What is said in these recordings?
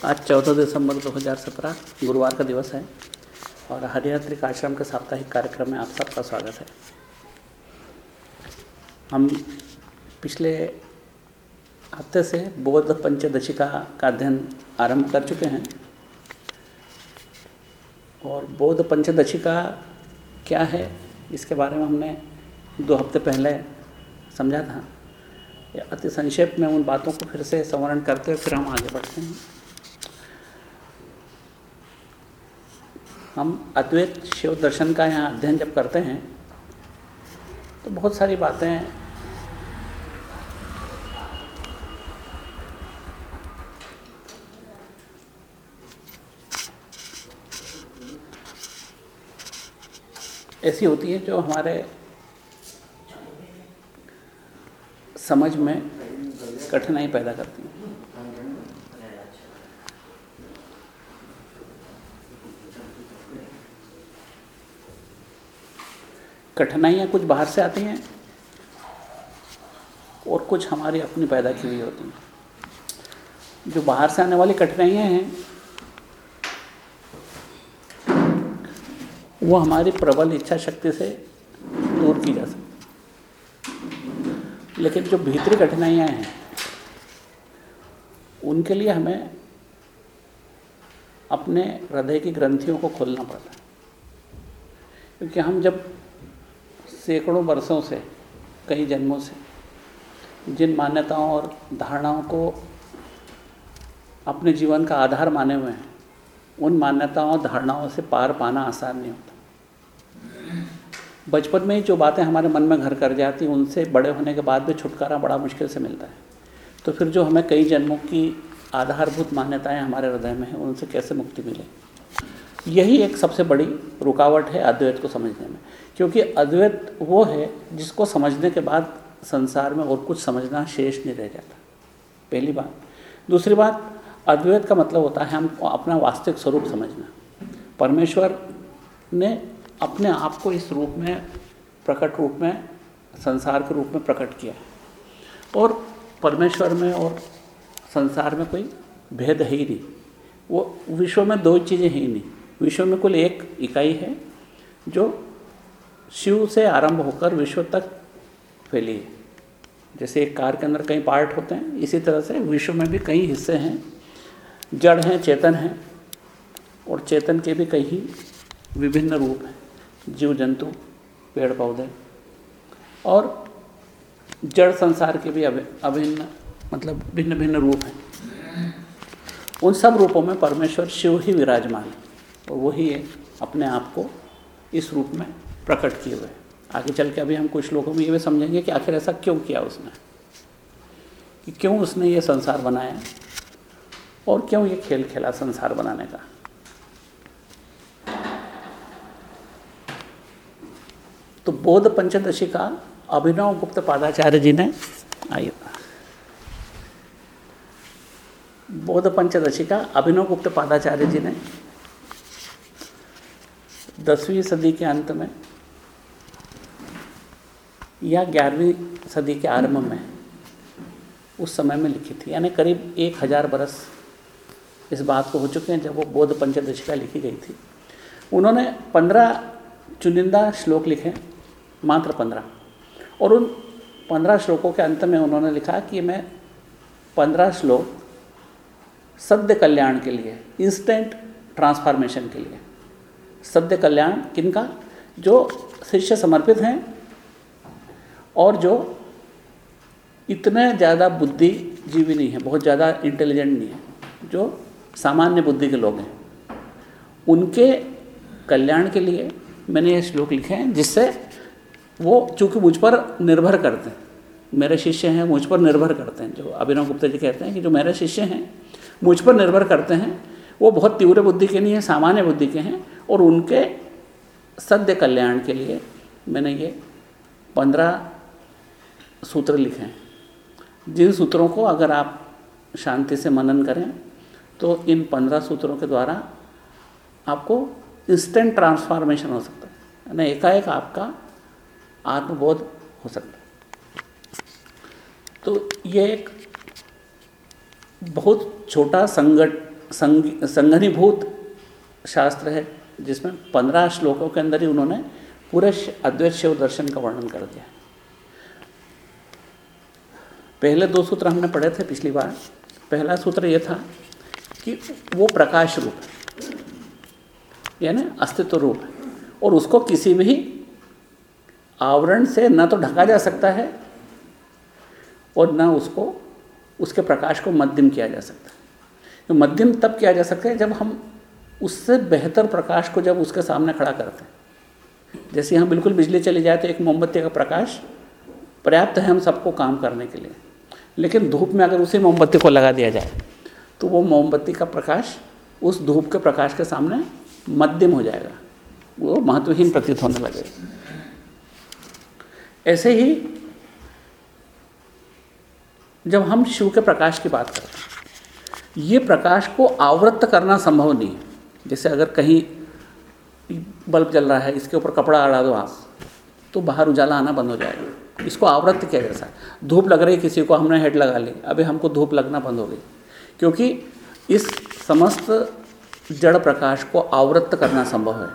आज 14 दिसंबर 2017 गुरुवार का दिवस है और हरियात्रिक आश्रम के साप्ताहिक कार्यक्रम में आप सबका स्वागत है। हम पिछले हफ़्ते से बौद्ध पंचदशिका का अध्ययन आरंभ कर चुके हैं और बौद्ध पंचदशिका क्या है, इसके बारे में हमने दो हफ़्ते पहले समझा था। अति संक्षेप में उन बातों को फिर से संवरण करते हुए फिर हम आगे बढ़ते हैं। हम अद्वैत शिव दर्शन का यहाँ अध्ययन जब करते हैं तो बहुत सारी बातें ऐसी होती है जो हमारे समझ में कठिनाई पैदा करती है। कठिनाइयाँ कुछ बाहर से आती हैं और कुछ हमारी अपनी पैदा की हुई होती हैं। जो बाहर से आने वाली कठिनाइयाँ हैं, वो हमारी प्रबल इच्छा शक्ति से दूर की जा सकती लेकिन जो भीतरी कठिनाइयाँ हैं, उनके लिए हमें अपने हृदय की ग्रंथियों को खोलना पड़ता है। क्योंकि हम जब सैकड़ों वर्षों से, कई जन्मों से, जिन मान्यताओं और धारणाओं को अपने जीवन का आधार माने हुए हैं, उन मान्यताओं और धारणाओं से पार पाना आसान नहीं होता। बचपन में ही जो बातें हमारे मन में घर कर जाती हैं उनसे बड़े होने के बाद भी छुटकारा बड़ा मुश्किल से मिलता है। तो फिर जो हमें कई जन्मों की आधारभूत मान्यताएँ हमारे हृदय में हैं, उनसे कैसे मुक्ति मिले? यही एक सबसे बड़ी रुकावट है अद्वैत को समझने में, क्योंकि अद्वैत वो है जिसको समझने के बाद संसार में और कुछ समझना शेष नहीं रह जाता। पहली बात। दूसरी बात, अद्वैत का मतलब होता है हमको अपना वास्तविक स्वरूप समझना। परमेश्वर ने अपने आप को इस रूप में, प्रकट रूप में, संसार के रूप में प्रकट किया है। और परमेश्वर में और संसार में कोई भेद है ही नहीं। वो विश्व में दो चीज़ें ही नहीं। विश्व में कुल एक इकाई है, जो शिव से आरंभ होकर विश्व तक फैली है। जैसे एक कार के अंदर कई पार्ट होते हैं, इसी तरह से विश्व में भी कई हिस्से हैं। जड़ हैं, चेतन हैं, और चेतन के भी कई विभिन्न रूप हैं, जीव, जंतु, पेड़, पौधे। और जड़ संसार के भी अभिन्न मतलब भिन्न भिन्न रूप हैं। उन सब रूपों में परमेश्वर शिव ही विराजमान है। और वही अपने आप को इस रूप में प्रकट किए हुए आगे चल के अभी हम कुछ लोगों में ये भी समझेंगे कि आखिर ऐसा क्यों किया उसने? कि क्यों उसने ये संसार बनाया? और क्यों ये खेल खेला संसार बनाने का? तो बौद्ध पंचदशी का अभिनव गुप्त पादाचार्य जी ने, आइए। बौद्ध पंचदशी का अभिनव गुप्त पादाचार्य जी ने दसवीं सदी के अंत में या ग्यारहवीं सदी के आरंभ में उस समय में लिखी थी। यानी करीब एक हज़ार बरस इस बात को हो चुके हैं जब वो बौद्ध पंचदशिका लिखी गई थी। उन्होंने पंद्रह चुनिंदा श्लोक लिखे, मात्र पंद्रह। और उन पंद्रह श्लोकों के अंत में उन्होंने लिखा कि मैं पंद्रह श्लोक सद्य कल्याण के लिए इंस्टेंट ट्रांसफॉर्मेशन के लिए सद्य कल्याण किनका? जो शिष्य समर्पित हैं और जो इतने ज़्यादा बुद्धिजीवी नहीं है, बहुत ज़्यादा इंटेलिजेंट नहीं है, जो सामान्य बुद्धि के लोग हैं, उनके कल्याण के लिए मैंने ये श्लोक लिखे हैं, जिससे वो चूँकि मुझ पर निर्भर करते हैं, मेरे शिष्य हैं, मुझ पर निर्भर करते हैं, जो अभिनव गुप्ता जी कहते हैं कि जो मेरे शिष्य हैं, मुझ पर निर्भर करते हैं वो बहुत तीव्र बुद्धि के नहीं है, सामान्य बुद्धि के हैं, और उनके सद्य कल्याण के लिए मैंने ये पंद्रह सूत्र लिखे हैं। जिन सूत्रों को अगर आप शांति से मनन करें तो इन पंद्रह सूत्रों के द्वारा आपको इंस्टेंट ट्रांसफॉर्मेशन हो सकता है। यानी एकाएक आपका आत्मबोध हो सकता है। तो ये एक बहुत छोटा संगठ संघनीभूत शास्त्र है, जिसमें पंद्रह श्लोकों के अंदर ही उन्होंने पूरे अद्वैत शिव दर्शन का वर्णन कर दिया। पहले दो सूत्र हमने पढ़े थे पिछली बार। पहला सूत्र ये था कि वो प्रकाश रूप है, यानी अस्तित्व रूप है, और उसको किसी भी आवरण से न तो ढका जा सकता है और न उसको, उसके प्रकाश को मध्यम किया जा सकता है। तो मध्यम तब किया जा सकता है जब हम उससे बेहतर प्रकाश को जब उसके सामने खड़ा करते हैं। जैसे हम बिल्कुल बिजली चली जाए तो एक मोमबत्ती का प्रकाश पर्याप्त है हम सबको काम करने के लिए। लेकिन धूप में अगर उसी मोमबत्ती को लगा दिया जाए तो वो मोमबत्ती का प्रकाश उस धूप के प्रकाश के सामने मध्यम हो जाएगा। वो महत्वहीन प्रतीत होने लगेगा ऐसे ही जब हम शिव के प्रकाश की बात करते हैं ये प्रकाश को आवृत्त करना संभव नहीं है। जैसे अगर कहीं बल्ब जल रहा है, इसके ऊपर कपड़ा अड़ा दो आप तो बाहर उजाला आना बंद हो जाएगा। इसको आवृत्त किया जैसा धूप लग रही किसी को, हमने हेड लगा ली अभी हमको धूप लगना बंद हो गई। क्योंकि इस समस्त जड़ प्रकाश को आवृत्त करना संभव है।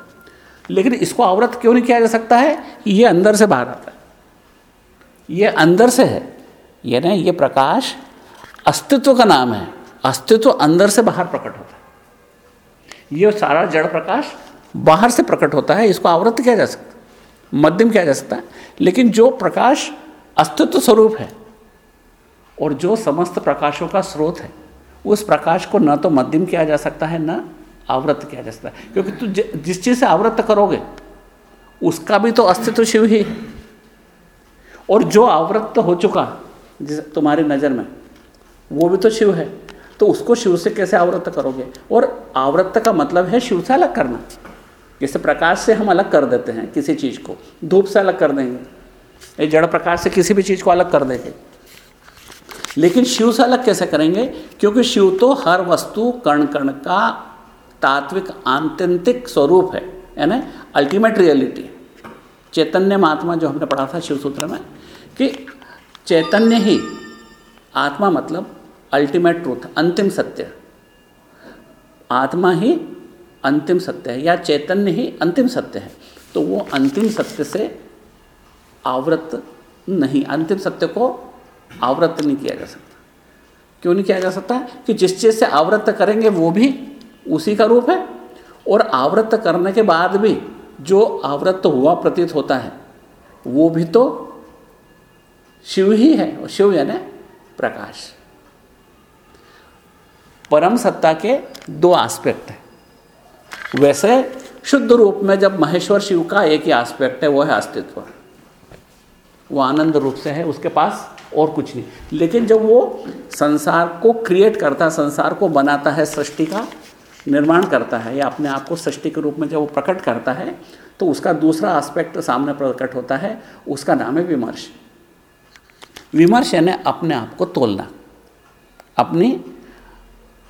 लेकिन इसको आवृत्त क्यों नहीं किया जा सकता है? ये अंदर से बाहर आता है। ये अंदर से है। ये ना ये प्रकाश अस्तित्व का नाम है। अस्तित्व अंदर से बाहर प्रकट होता है। ये सारा जड़ प्रकाश बाहर से प्रकट होता है, इसको आवृत्त किया जा सकता है, मध्यम किया जा सकता है। लेकिन जो प्रकाश अस्तित्व स्वरूप है और जो समस्त प्रकाशों का स्रोत है, उस प्रकाश को न तो मध्यम किया जा सकता है, न आवृत्त किया जा सकता है। क्योंकि तू जिस चीज़ से आवृत्त करोगे, उसका भी तो अस्तित्व शिव ही। और जो आवृत्त हो चुका, जिस तुम्हारी नज़र में, वो भी तो शिव है। तो उसको शिव से कैसे आवृत्त करोगे? और आवृत्त का मतलब है शिव से अलग करना। जैसे प्रकाश से हम अलग कर देते हैं किसी चीज़ को। धूप से अलग कर देंगे। ये जड़ प्रकाश से किसी भी चीज़ को अलग कर देंगे। लेकिन शिव से अलग कैसे करेंगे? क्योंकि शिव तो हर वस्तु कण कण का तात्विक आंतरिक स्वरूप है यानी अल्टीमेट रियलिटी चैतन्य महात्मा जो हमने पढ़ा था शिव सूत्र में, कि चैतन्य ही आत्मा मतलब अल्टीमेट ट्रूथ अंतिम सत्य। आत्मा ही अंतिम सत्य है या चैतन्य ही अंतिम सत्य है। तो वो अंतिम सत्य से आवृत नहीं, अंतिम सत्य को आवृत नहीं किया जा सकता। क्यों नहीं किया जा सकता? कि जिस चीज़ से आवृत करेंगे वो भी उसी का रूप है और आवृत करने के बाद भी जो आवृत हुआ, प्रतीत होता है, वो भी तो शिव ही है और शिव यानी प्रकाश। परम सत्ता के दो आस्पेक्ट हैं। वैसे शुद्ध रूप में जब महेश्वर शिव का एक ही आस्पेक्ट है, वो है अस्तित्व। वो आनंद रूप से है, उसके पास और कुछ नहीं। लेकिन जब वो संसार को क्रिएट करता है, संसार को बनाता है, सृष्टि का निर्माण करता है, या अपने आप को सृष्टि के रूप में जब वो प्रकट करता है तो उसका दूसरा एस्पेक्ट सामने प्रकट होता है, उसका नाम है विमर्श। विमर्श यानी अपने आप को तोलना। अपनी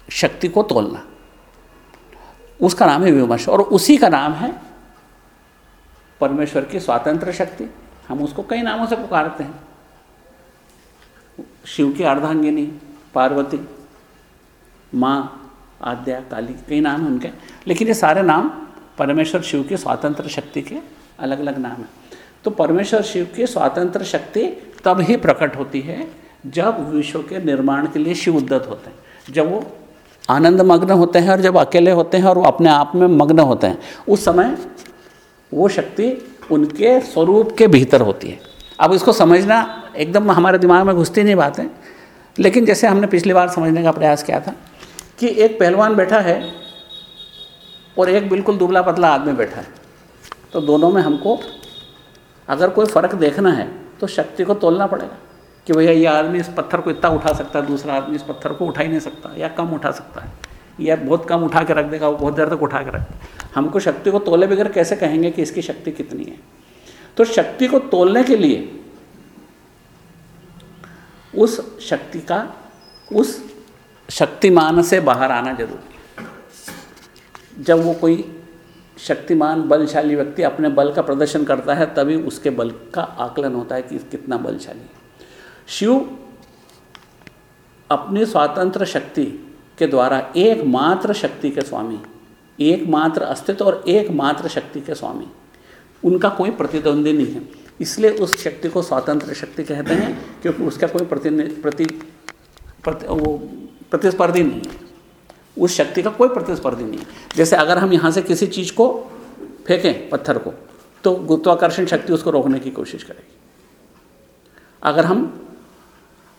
शक्ति को तोलना। उसका नाम है विमर्श, और उसी का नाम है परमेश्वर की स्वातंत्र शक्ति। हम उसको कई नामों से पुकारते हैं। शिव की अर्धांगिनी, पार्वती, माँ, आद्या, काली, कई नाम हैं उनके। लेकिन ये सारे नाम परमेश्वर शिव की स्वातंत्र शक्ति के अलग अलग नाम हैं। तो परमेश्वर शिव की स्वातंत्र शक्ति तब ही प्रकट होती है जब विश्व के निर्माण के लिए शिव उद्दत होते हैं। जब वो आनंद मग्न होते हैं और जब अकेले होते हैं और वो अपने आप में मग्न होते हैं, उस समय वो शक्ति उनके स्वरूप के भीतर होती है। अब इसको समझना एकदम हमारे दिमाग में घुसती नहीं बातें, लेकिन जैसे हमने पिछली बार समझने का प्रयास किया था कि एक पहलवान बैठा है और एक बिल्कुल दुबला पतला आदमी बैठा है तो दोनों में हमको अगर कोई फ़र्क देखना है तो शक्ति को तोलना पड़ेगा। कि भैया ये आदमी इस पत्थर को इतना उठा सकता है, दूसरा आदमी इस पत्थर को उठा ही नहीं सकता, या कम उठा सकता है। या बहुत कम उठा के रख देगा, वो बहुत देर तक उठा के रख हमको शक्ति को तोले बगैर कैसे कहेंगे कि इसकी शक्ति कितनी है? तो शक्ति को तोलने के लिए उस शक्ति का, उस शक्तिमान से बाहर आना ज़रूरी जब वो कोई शक्तिमान, बलशाली व्यक्ति अपने बल का प्रदर्शन करता है, तभी उसके बल का आकलन होता है कि कितना बलशाली शिव अपनी स्वतंत्र शक्ति के द्वारा एकमात्र शक्ति के स्वामी एकमात्र अस्तित्व और एकमात्र शक्ति के स्वामी। उनका कोई प्रतिद्वंदी नहीं है। इसलिए उस शक्ति को स्वतंत्र शक्ति कहते हैं क्योंकि उसका कोई प्रति प्रति, वो प्रतिस्पर्धी नहीं है। उस शक्ति का कोई प्रतिस्पर्धी नहीं है। जैसे अगर हम यहाँ से किसी चीज़ को फेंकें पत्थर को तो गुरुत्वाकर्षण शक्ति उसको रोकने की कोशिश करेगी। अगर हम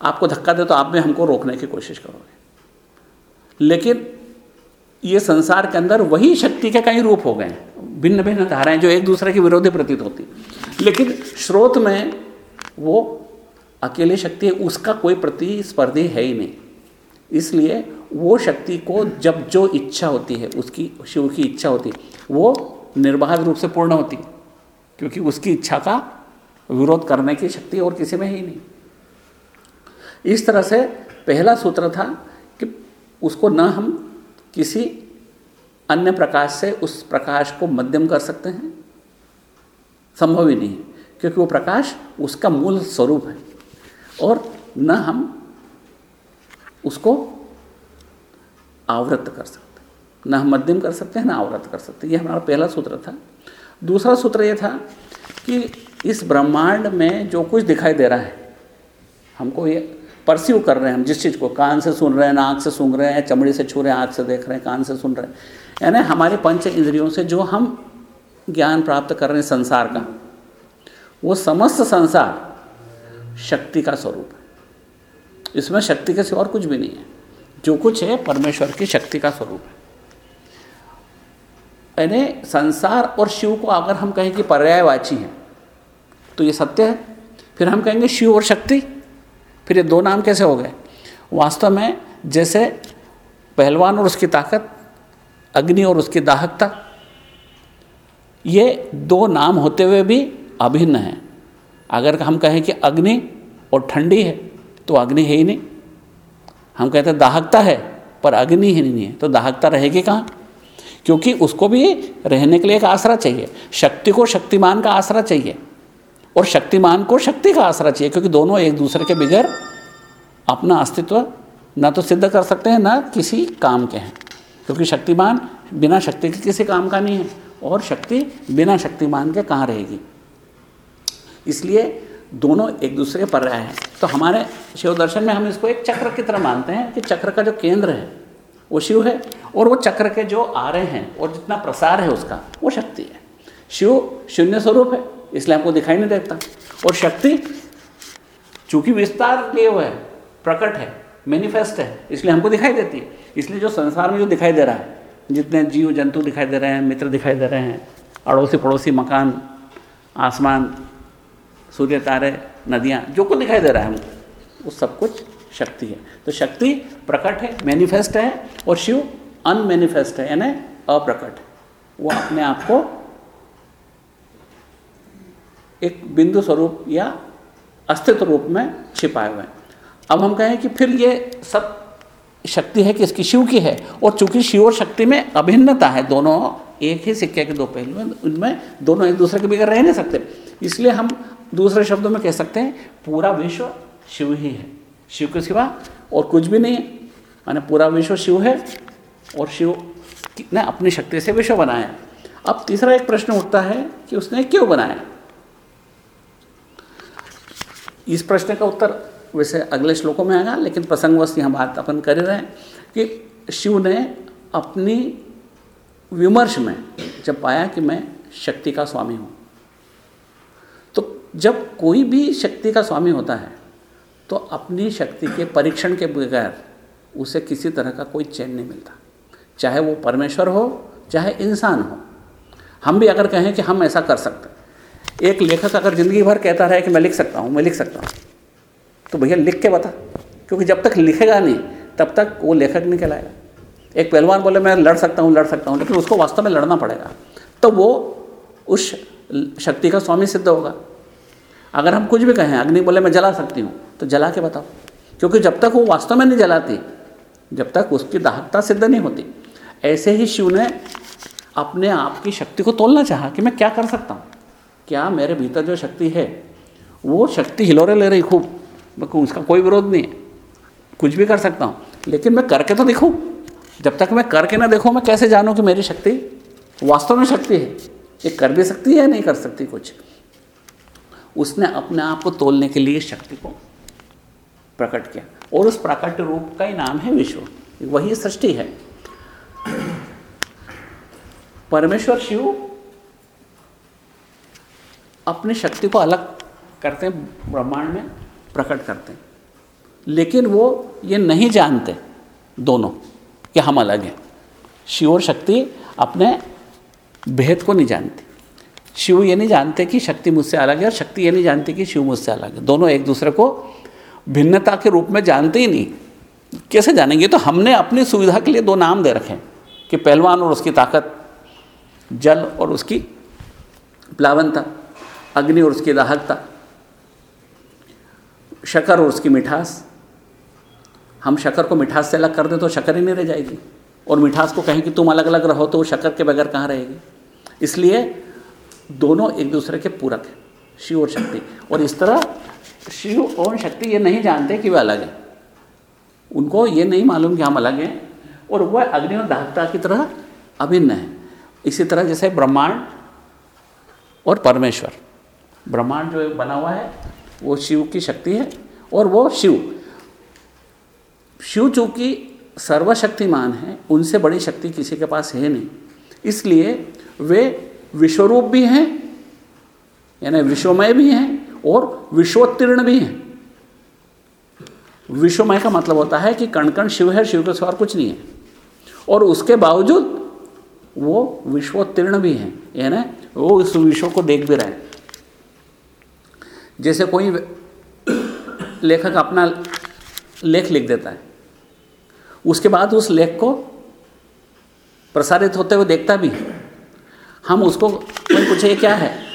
आपको धक्का दे तो आप भी हमको रोकने की कोशिश करोगे। लेकिन ये संसार के अंदर वही शक्ति के कई रूप हो गए भिन्न भिन्न धाराएँ जो एक दूसरे के विरोधी प्रतीत होती लेकिन स्रोत में वो अकेली शक्ति है, उसका कोई प्रतिस्पर्धी है ही नहीं। इसलिए वो शक्ति को जब जो इच्छा होती है, उसकी, शिव की इच्छा होती वो निर्बाध रूप से पूर्ण होती क्योंकि उसकी इच्छा का विरोध करने की शक्ति और किसी में ही नहीं। इस तरह से पहला सूत्र था कि उसको न हम किसी अन्य प्रकाश से उस प्रकाश को मध्यम कर सकते हैं। संभव ही नहीं क्योंकि वो प्रकाश उसका मूल स्वरूप है। और न हम उसको आवृत कर सकते न हम मध्यम कर सकते हैं, ना आवृत कर सकते ये हमारा पहला सूत्र था। दूसरा सूत्र ये था कि इस ब्रह्मांड में जो कुछ दिखाई दे रहा है, हमको ये परस्यू कर रहे हैं हम, जिस चीज़ को, कान से सुन रहे हैं, नाक से सुन रहे हैं, चमड़ी से छू रहे हैं आँख से देख रहे हैं, कान से सुन रहे हैं। यानी हमारे पंच इंद्रियों से जो हम ज्ञान प्राप्त कर रहे हैं संसार का, वो समस्त संसार शक्ति का स्वरूप है। इसमें शक्ति के सिवा और कुछ भी नहीं है। जो कुछ है परमेश्वर की शक्ति का स्वरूप है। यानी संसार और शिव को अगर हम कहें कि पर्यायवाची हैं तो ये सत्य है। फिर हम कहेंगे शिव और शक्ति। फिर ये दो नाम कैसे हो गए? वास्तव में जैसे पहलवान और उसकी ताकत, अग्नि और उसकी दाहकता, ये दो नाम होते हुए भी अभिन्न हैं। अगर हम कहें कि अग्नि और ठंडी है तो अग्नि है ही नहीं। हम कहते हैं दाहकता है, पर अग्नि ही नहीं है तो दाहकता रहेगी कहाँ? क्योंकि उसको भी रहने के लिए एक आसरा चाहिए। शक्ति को शक्तिमान का आसरा चाहिए। और शक्तिमान को शक्ति का आसरा चाहिए, क्योंकि दोनों एक दूसरे के बगैर अपना अस्तित्व ना तो सिद्ध कर सकते हैं, ना किसी काम के हैं। क्योंकि शक्तिमान बिना शक्ति के किसी काम का नहीं है, और शक्ति बिना शक्तिमान के कहाँ रहेगी? इसलिए दोनों एक दूसरे के पर्याय हैं। तो हमारे शिव दर्शन में हम इसको एक चक्र की तरह मानते हैं कि चक्र का जो केंद्र है, वो शिव है, और वो चक्र के जो आ रहे हैं, और जितना प्रसार है उसका, वो शक्ति है। शिव शून्य स्वरूप है इसलिए हमको दिखाई नहीं देता। और शक्ति, चूँकि विस्तार लिए हुए है, प्रकट है मैनिफेस्ट है, इसलिए हमको दिखाई देती है। इसलिए जो संसार में जो दिखाई दे रहा है, जितने जीव जंतु दिखाई दे रहे हैं, मित्र दिखाई दे रहे हैं अड़ोसी पड़ोसी मकान, आसमान, सूर्य, तारे, नदियाँ, जो कुछ दिखाई दे रहा है हमको, वो सब कुछ शक्ति है। तो शक्ति प्रकट है मैनिफेस्ट है, और शिव अनमेनिफेस्ट है, यानी अप्रकट है। वो अपने आप को एक बिंदु स्वरूप या अस्तित्व रूप में छिपाए हुए हैं। अब हम कहें कि फिर ये सब शक्ति है कि इसकी शिव की है, और चूँकि शिव और शक्ति में अभिन्नता है, दोनों एक ही सिक्के के दो पहलू हैं उनमें दोनों एक दूसरे के बगैर रह नहीं सकते। इसलिए हम दूसरे शब्दों में कह सकते हैं, पूरा विश्व शिव ही है। शिव के सिवा और कुछ भी नहीं है। माने पूरा विश्व शिव है, और शिव ने अपनी शक्ति से विश्व बनाया। अब तीसरा एक प्रश्न उठता है कि उसने क्यों बनाया? इस प्रश्न का उत्तर वैसे अगले श्लोकों में आएगा, लेकिन प्रसंगवश यहाँ बात अपन कर रहे हैं कि शिव ने अपनी विमर्श में जब पाया कि मैं शक्ति का स्वामी हूँ तो जब कोई भी शक्ति का स्वामी होता है तो अपनी शक्ति के परीक्षण के बगैर उसे किसी तरह का कोई चैन नहीं मिलता। चाहे वो परमेश्वर हो, चाहे इंसान हो, हम भी अगर कहें कि हम ऐसा कर सकते एक लेखक अगर ज़िंदगी भर कहता रहे कि मैं लिख सकता हूँ, मैं लिख सकता हूँ तो भैया लिख के बता, क्योंकि जब तक लिखेगा नहीं, तब तक वो लेखक नहीं कहलाएगा। एक पहलवान बोले, मैं लड़ सकता हूँ, लड़ सकता हूँ, लेकिन उसको वास्तव में लड़ना पड़ेगा। तो वो उस शक्ति का स्वामी सिद्ध होगा। अगर हम कुछ भी कहें, अग्नि बोले, मैं जला सकती हूँ तो जला के बताओ। क्योंकि जब तक वो वास्तव में नहीं जलाती, जब तक उसकी दाहकता सिद्ध नहीं होती, ऐसे ही शिव ने अपने आप की शक्ति को तोलना चाहा कि मैं क्या कर सकता हूँ। क्या मेरे भीतर जो शक्ति है, वो शक्ति हिलोरे ले रही खूब। मैं उसका कोई विरोध नहीं है। कुछ भी कर सकता हूँ। लेकिन मैं करके तो दिखूँ। जब तक मैं करके ना देखूँ, मैं कैसे जानूँ कि मेरी शक्ति वास्तव में शक्ति है? ये कर भी सकती है या नहीं कर सकती कुछ? उसने अपने आप को तोलने के लिए शक्ति को प्रकट किया। और उस प्राकट्य रूप का ही नाम है विश्व। वही सृष्टि है। परमेश्वर शिव अपनी शक्ति को अलग करते हैं, ब्रह्मांड में प्रकट करते हैं। लेकिन वो ये नहीं जानते दोनों कि हम अलग हैं। शिव और शक्ति अपने भेद को नहीं जानती। शिव ये नहीं जानते कि शक्ति मुझसे अलग है और शक्ति ये नहीं जानती कि शिव मुझसे अलग है। दोनों एक दूसरे को भिन्नता के रूप में जानते ही नहीं। कैसे जानेंगे? तो हमने अपनी सुविधा के लिए दो नाम दे रखे हैं कि पहलवान और उसकी ताकत, जल और उसकी प्लावनता। अग्नि और उसकी दाहकता, शकर और उसकी मिठास। हम शक्कर को मिठास से अलग कर दें तो शक्कर ही नहीं रह जाएगी। और मिठास को कहें कि तुम अलग अलग रहो तो वो शक्कर के बगैर कहाँ रहेगी? इसलिए दोनों एक दूसरे के पूरक हैं, शिव और शक्ति। और इस तरह शिव और शक्ति ये नहीं जानते कि वे अलग हैं। उनको ये नहीं मालूम कि हम अलग हैं, और वह अग्नि और दाहकता की तरह अभिन्न है। इसी तरह जैसे ब्रह्मांड और परमेश्वर। ब्रह्मांड जो बना हुआ है, वो शिव की शक्ति है और वो शिव शिव चूँकि सर्वशक्तिमान है, उनसे बड़ी शक्ति किसी के पास है नहीं। इसलिए वे विश्वरूप भी हैं, यानी विश्वमय भी हैं और विश्वोत्तीर्ण भी हैं। विश्वमय का मतलब होता है कि कण कण शिव है, शिव के सवार कुछ नहीं है। और उसके बावजूद वो विश्वोत्तीर्ण भी हैं, यानी वो इस विश्व को देख भी रहे हैं। जैसे कोई लेखक अपना लेख लिख देता है, उसके बाद उस लेख को प्रसारित होते हुए देखता भी हम उसको पूछे क्या है?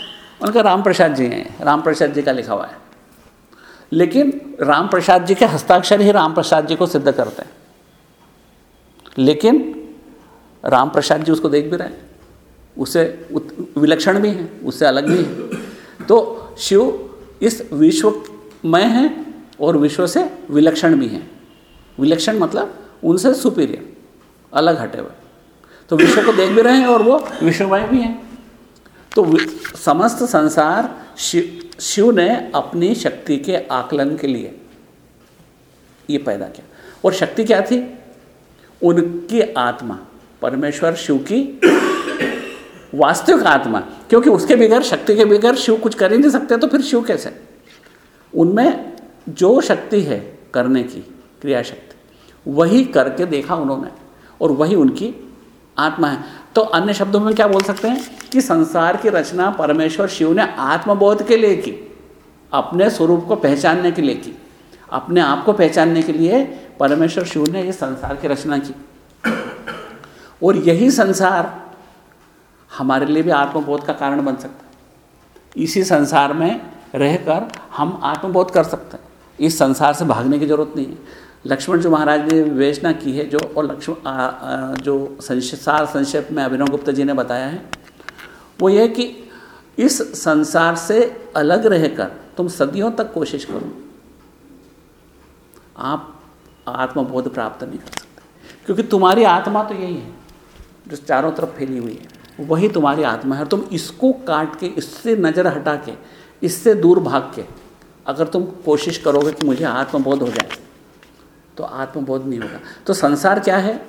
उनका राम प्रसाद जी हैं राम प्रसाद जी का लिखा हुआ है। लेकिन राम प्रसाद जी के हस्ताक्षर ही राम प्रसाद जी को सिद्ध करते हैं। लेकिन राम प्रसाद जी उसको देख भी रहे हैं। उससे विलक्षण भी हैं, उससे अलग भी हैं। तो शिव इस विश्वमय हैं और विश्व से विलक्षण भी हैं। विलक्षण मतलब उनसे सुपीरियर अलग हटे हुए। तो विश्व को देख भी रहे हैं और वो विश्वमय भी हैं। तो समस्त संसार शिव शिव ने अपनी शक्ति के आकलन के लिए ये पैदा किया। और शक्ति क्या थी? उनकी आत्मा, परमेश्वर शिव की वास्तविक आत्मा, क्योंकि उसके बगैर, शक्ति के बगैर शिव कुछ कर ही नहीं सकते तो फिर शिव कैसे? उनमें जो शक्ति है करने की क्रिया शक्ति वही करके देखा उन्होंने, और वही उनकी आत्मा है। तो अन्य शब्दों में क्या बोल सकते हैं? कि संसार की रचना परमेश्वर शिव ने आत्मबोध के लिए की, अपने स्वरूप को पहचानने के लिए की, अपने आप को पहचानने के लिए परमेश्वर शिव ने इस संसार की रचना की। और यही संसार हमारे लिए भी आत्मबोध का कारण बन सकता है। इसी संसार में रहकर हम आत्मबोध कर सकते हैं। इस संसार से भागने की ज़रूरत नहीं है। लक्ष्मण जो महाराज ने विवेचना की है जो और लक्ष्मण जो संसार संक्षेप में अभिनव गुप्त जी ने बताया है, वो ये कि इस संसार से अलग रहकर तुम सदियों तक कोशिश करो। आप आत्मबोध प्राप्त नहीं कर सकते। क्योंकि तुम्हारी आत्मा तो यही है, जो चारों तरफ़ फैली हुई है। वही तुम्हारी आत्मा है तुम इसको काट के, इससे नज़र हटा के, इससे दूर भाग के, अगर तुम कोशिश करोगे कि मुझे आत्मबोध हो जाए तो आत्मबोध नहीं होगा। तो संसार क्या है?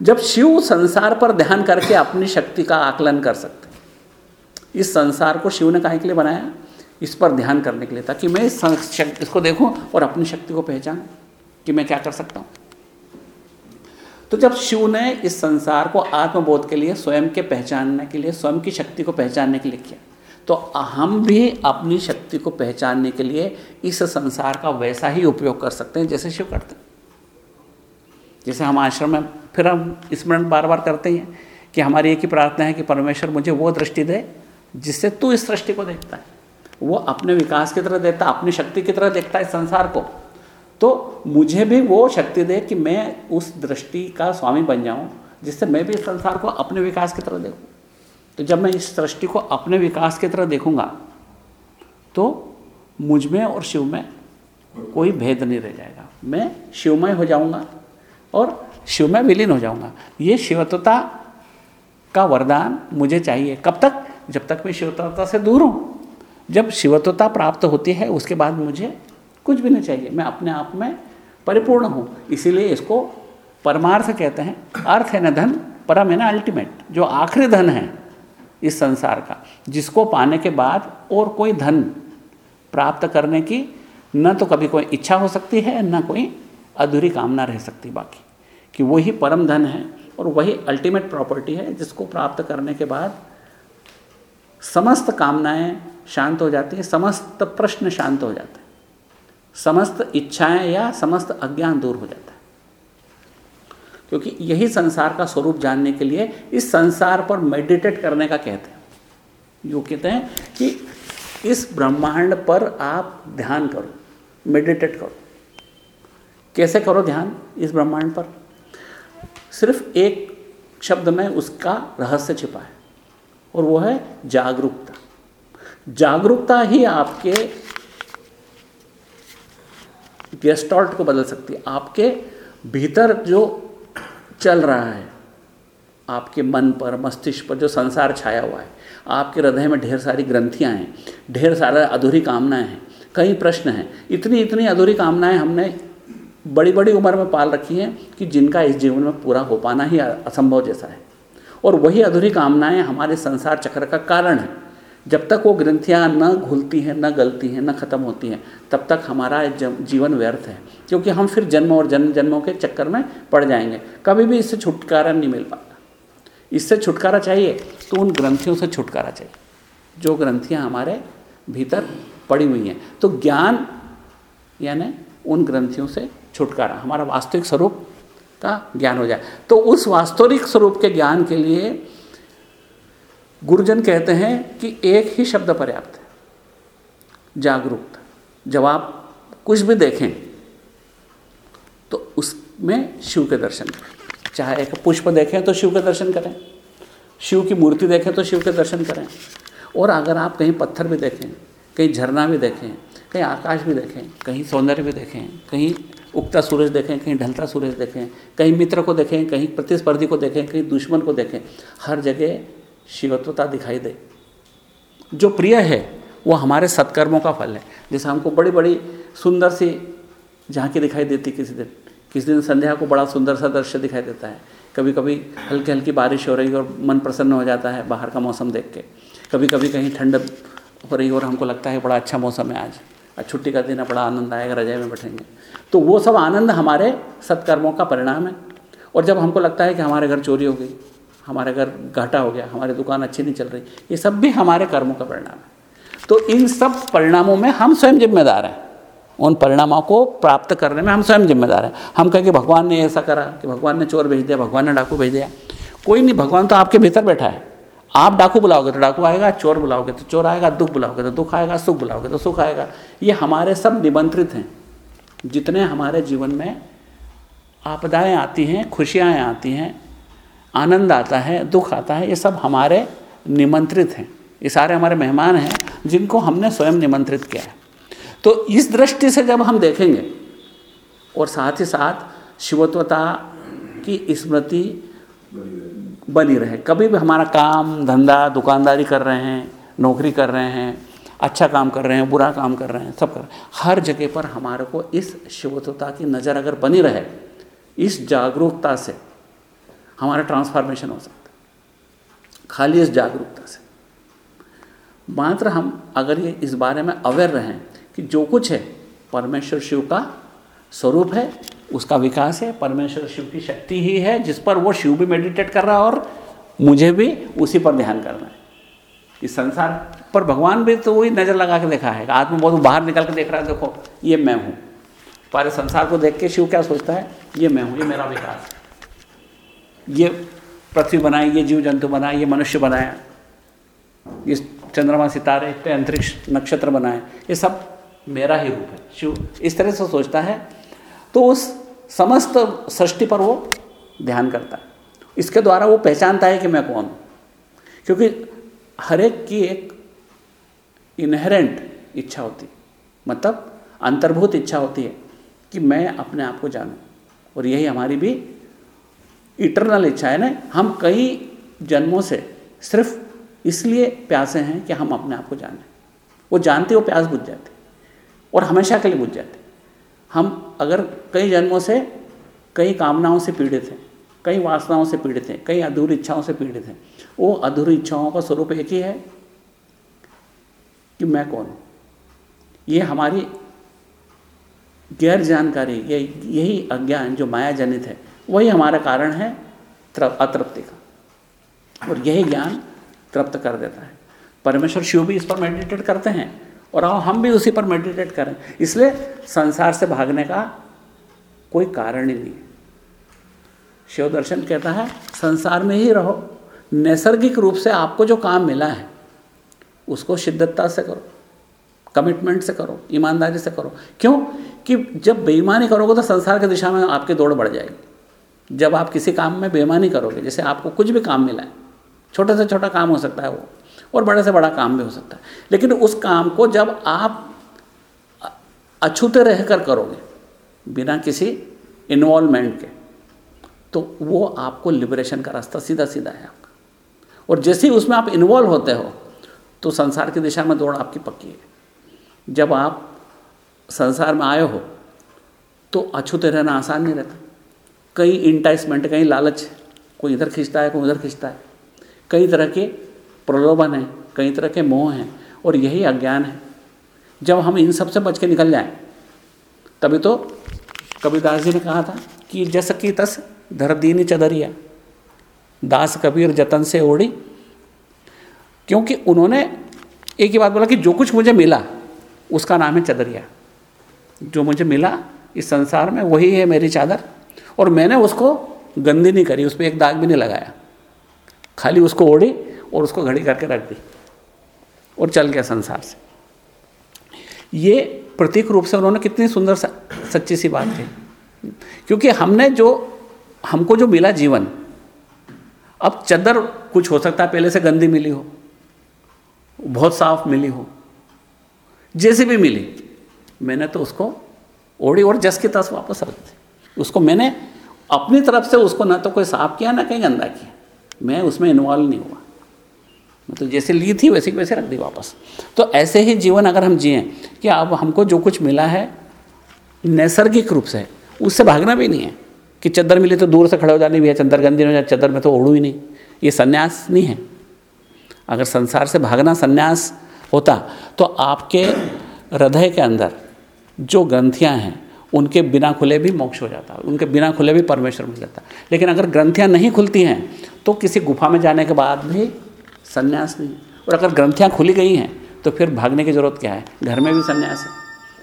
जब शिव संसार पर ध्यान करके अपनी शक्ति का आकलन कर सकते इस संसार को शिव ने कहा के लिए बनाया? इस पर ध्यान करने के लिए, ताकि मैं इस इसको देखूँ और अपनी शक्ति को पहचान कि मैं क्या कर सकता हूँ। तो जब शिव ने इस संसार को आत्मबोध के लिए, स्वयं के पहचानने के लिए, स्वयं की शक्ति को पहचानने के लिए किया तो हम भी अपनी शक्ति को पहचानने के लिए इस संसार का वैसा ही उपयोग कर सकते हैं, जैसे शिव करते हैं। जैसे हम आश्रम में, फिर हम स्मरण बार बार करते हैं कि हमारी एक ही प्रार्थना है कि परमेश्वर मुझे वो दृष्टि दे, जिससे तू इस सृष्टि को देखता है। वो अपने विकास की तरह देखता है, अपनी शक्ति की तरह देखता है संसार को। तो मुझे भी वो शक्ति दे कि मैं उस दृष्टि का स्वामी बन जाऊँ, जिससे मैं भी इस संसार को अपने विकास की तरह देखूँ। तो जब मैं इस दृष्टि को अपने विकास की तरह देखूँगा तो मुझमें और शिव में कोई भेद नहीं रह जाएगा। मैं शिवमय हो जाऊँगा और शिव में विलीन हो जाऊँगा। ये शिवत्वता का वरदान मुझे चाहिए। कब तक? जब तक मैं शिवत्वता से दूर हूँ। जब शिवत्वता प्राप्त होती है, उसके बाद मुझे कुछ भी नहीं चाहिए। मैं अपने आप में परिपूर्ण हूँ। इसीलिए इसको परमार्थ कहते हैं। अर्थ है न धन, परम है ना अल्टीमेट जो आखिरी धन है इस संसार का, जिसको पाने के बाद और कोई धन प्राप्त करने की न तो कभी कोई इच्छा हो सकती है, न कोई अधूरी कामना रह सकती बाकी। कि वही परम धन है और वही अल्टीमेट प्रॉपर्टी है, जिसको प्राप्त करने के बाद समस्त कामनाएँ शांत हो जाती हैं, समस्त प्रश्न शांत हो जाते हैं। समस्त इच्छाएँ या समस्त अज्ञान दूर हो जाता है। क्योंकि यही संसार का स्वरूप जानने के लिए इस संसार पर मेडिटेट करने का कहते हैं। जो कहते हैं कि इस ब्रह्मांड पर आप ध्यान करो मेडिटेट करो। कैसे करो ध्यान इस ब्रह्मांड पर? सिर्फ़ एक शब्द में उसका रहस्य छिपा है, और वो है जागरूकता। जागरूकता ही आपके गेस्टॉल्ट को बदल सकती है। आपके भीतर जो चल रहा है, आपके मन पर, मस्तिष्क पर जो संसार छाया हुआ है, आपके हृदय में ढेर सारी ग्रंथियाँ हैं, ढेर सारा अधूरी कामनाएँ हैं, कई प्रश्न हैं। इतनी इतनी अधूरी कामनाएँ हमने बड़ी बड़ी उम्र में पाल रखी हैं कि जिनका इस जीवन में पूरा हो पाना ही असंभव जैसा है। और वही अधूरी कामनाएँ हमारे संसार चक्र का कारण है। जब तक वो ग्रंथियाँ न घुलती हैं, न गलती हैं, न ख़त्म होती हैं, तब तक हमारा जीवन व्यर्थ है। क्योंकि हम फिर जन्म और जन्म, जन्मों के चक्कर में पड़ जाएँगे। कभी भी इससे छुटकारा नहीं मिल पाता। इससे छुटकारा चाहिए तो उन ग्रंथियों से छुटकारा चाहिए। जो ग्रंथियाँ हमारे भीतर पड़ी हुई हैं। तो ज्ञान यानी उन ग्रंथियों से छुटकारा, हमारा वास्तविक स्वरूप का ज्ञान हो जाए। तो उस वास्तविक स्वरूप के ज्ञान के लिए गुरुजन कहते हैं कि एक ही शब्द पर्याप्त है। जागरूकता। जब आप कुछ भी देखें तो उसमें शिव के दर्शन करें। चाहे एक पुष्प देखें तो शिव के दर्शन करें। शिव की मूर्ति देखें तो शिव के दर्शन करें। और अगर आप कहीं पत्थर भी देखें, कहीं झरना भी देखें, कहीं आकाश भी देखें, कहीं सौंदर्य भी देखें, कहीं उगता सूरज देखें, कहीं ढलता सूरज देखें, कहीं मित्र को देखें, कहीं प्रतिस्पर्धी को देखें, कहीं दुश्मन को देखें, हर जगह शिवत्वता दिखाई दे। जो प्रिय है, वो हमारे सत्कर्मों का फल है। जैसे हमको बड़ी बड़ी सुंदर सी झांकी दिखाई देती किसी दिन। किसी दिन संध्या को बड़ा सुंदर सा दृश्य दिखाई देता है। कभी कभी हल्की हल्की बारिश हो रही और मन प्रसन्न हो जाता है बाहर का मौसम देख के। कभी कभी कहीं ठंड हो रही और हमको लगता है बड़ा अच्छा मौसम है आज। आज छुट्टी का दिन है, बड़ा आनंद आएगा, रजाई में बैठेंगे। तो वो सब आनंद हमारे सत्कर्मों का परिणाम है। और जब हमको लगता है कि हमारे घर चोरी हो गई हमारे घर घाटा हो गया, हमारी दुकान अच्छी नहीं चल रही। ये सब भी हमारे कर्मों का परिणाम है। तो इन सब परिणामों में हम स्वयं जिम्मेदार हैं। उन परिणामों को प्राप्त करने में हम स्वयं जिम्मेदार हैं। हम कहें कि भगवान ने ऐसा करा, कि भगवान ने चोर भेज दिया, भगवान ने डाकू भेज दिया। कोई नहीं, भगवान तो आपके भीतर बैठा है। आप डाकू बुलाओगे तो डाकू आएगा, चोर बुलाओगे तो चोर आएगा, दुख बुलाओगे तो दुख आएगा, सुख बुलाओगे तो सुख आएगा। ये हमारे सब निमंत्रित हैं। जितने हमारे जीवन में आपदाएँ आती हैं, खुशियाँ आती हैं आनंद आता है, दुख आता है, ये सब हमारे निमंत्रित हैं। ये सारे हमारे मेहमान हैं, जिनको हमने स्वयं निमंत्रित किया है। तो इस दृष्टि से जब हम देखेंगे, और साथ ही साथ शिवत्वता की स्मृति बनी रहे। कभी भी हमारा काम, धंधा, दुकानदारी कर रहे हैं, नौकरी कर रहे हैं अच्छा काम कर रहे हैं, बुरा काम कर रहे हैं, सब कर रहे हैं, हर जगह पर हमारे को इस शिवत्वता की नज़र अगर बनी रहे, इस जागरूकता से हमारा ट्रांसफॉर्मेशन हो सकता है। खाली इस जागरूकता से। मात्र हम अगर ये इस बारे में अवेयर रहें कि जो कुछ है, परमेश्वर शिव का स्वरूप है, उसका विकास है, परमेश्वर शिव की शक्ति ही है, जिस पर वो शिव भी मेडिटेट कर रहा है और मुझे भी उसी पर ध्यान करना है। इस संसार पर भगवान भी तो वही नज़र लगा के देखा है। आत्मा बहुत बाहर निकल के देख रहा है, देखो, ये मैं हूँ। सारे संसार को देख के शिव क्या सोचता है? ये मैं हूँ, ये मेरा विकास है। ये पृथ्वी बनाई, ये जीव जंतु बनाए, ये मनुष्य बनाया ये चंद्रमा, सितारे, इतने अंतरिक्ष नक्षत्र बनाए, ये सब मेरा ही रूप है। शिव इस तरह से सोचता है तो उस समस्त सृष्टि पर वो ध्यान करता है। इसके द्वारा वो पहचानता है कि मैं कौन हूँ। क्योंकि हर एक की एक इनहेरेंट इच्छा होती है। मतलब अंतर्भूत इच्छा होती है कि मैं अपने आप को जानूँ और यही हमारी भी इटरनल इच्छा है ना, हम कई जन्मों से सिर्फ़ इसलिए प्यासे हैं कि हम अपने आप को जानें वो जानते, वो प्यास बुझ जाते और हमेशा के लिए बुझ जाते हम अगर कई जन्मों से, कई कामनाओं से पीड़ित हैं, कई वासनाओं से पीड़ित हैं, कई अधूरी इच्छाओं से पीड़ित हैं, वो अधूरी इच्छाओं का स्वरूप एक ही है कि मैं कौन ये हमारी गैर जानकारी ये यही अज्ञान जो माया जनित है। वही हमारा कारण है अतृप्ति का। और यही ज्ञान तृप्त कर देता है। परमेश्वर शिव भी इस पर मेडिटेट करते हैं और आओ, हम भी उसी पर मेडिटेट करें। इसलिए संसार से भागने का कोई कारण ही नहीं शिव दर्शन कहता है, संसार में ही रहो। नैसर्गिक रूप से आपको जो काम मिला है, उसको शिद्दतता से करो कमिटमेंट से करो, ईमानदारी से करो। क्यों? कि जब बेईमानी करोगे तो संसार की दिशा में आपकी दौड़ बढ़ जाएगी। जब आप किसी काम में बेमानी करोगे, जैसे आपको कुछ भी काम मिला है, छोटे से छोटा काम हो सकता है वो, और बड़े से बड़ा काम भी हो सकता है, लेकिन उस काम को जब आप अछूते रहकर करोगे, बिना किसी इन्वॉल्वमेंट के तो वो आपको लिबरेशन का रास्ता सीधा सीधा है आपका। और जैसे ही उसमें आप इन्वॉल्व होते हो तो संसार की दिशा में दौड़ आपकी पक्की है। जब आप संसार में आए हो तो अछूते रहना आसान नहीं रहता। कई इंटाइसमेंट कई लालच कोई इधर खींचता है, कोई उधर खींचता है। कई तरह के प्रलोभन हैं, कई तरह के मोह हैं और यही अज्ञान है। जब हम इन सबसे बच के निकल जाएँ, तभी तो कबीरदास जी ने कहा था कि जस की तस धर दीनी चदरिया, दास कबीर जतन से ओढ़ी। क्योंकि उन्होंने एक ही बात बोला कि जो कुछ मुझे मिला, उसका नाम है चदरिया। जो मुझे मिला इस संसार में, वही है मेरी चादर। और मैंने उसको गंदी नहीं करी उस पर एक दाग भी नहीं लगाया। खाली उसको ओढ़ी और उसको घड़ी करके रख दी और चल गया संसार से। ये प्रतीक रूप से उन्होंने कितनी सुंदर सच्ची सी बात कही। क्योंकि हमने जो, हमको जो मिला जीवन, अब चदर कुछ हो सकता है, पहले से गंदी मिली हो, बहुत साफ़ मिली हो, जैसे भी मिली, मैंने तो उसको ओढ़ी और जस की तस वापस रख दी। उसको मैंने अपनी तरफ़ से उसको ना तो कोई साफ़ किया, ना कहीं गंदा किया। मैं उसमें इन्वॉल्व नहीं हुआ। तो जैसे ली थी, वैसे वैसे रख दी वापस। तो ऐसे ही जीवन अगर हम जिए कि अब हमको जो कुछ मिला है, नैसर्गिक रूप से, उससे भागना भी नहीं है कि चद्दर मिली तो दूर से खड़े हो जाने भी है चद्दर गंदी हो जाए, चद्दर में तो ओढ़ू ही नहीं। ये संन्यास नहीं है। अगर संसार से भागना संन्यास होता तो आपके हृदय के अंदर जो ग्रंथियाँ हैं उनके बिना खुले भी मोक्ष हो जाता है, उनके बिना खुले भी परमेश्वर मिल जाता है। लेकिन अगर ग्रंथियाँ नहीं खुलती हैं तो किसी गुफा में जाने के बाद भी संन्यास नहीं। और अगर ग्रंथियाँ खुली गई हैं तो फिर भागने की ज़रूरत क्या है? घर में भी संन्यास है।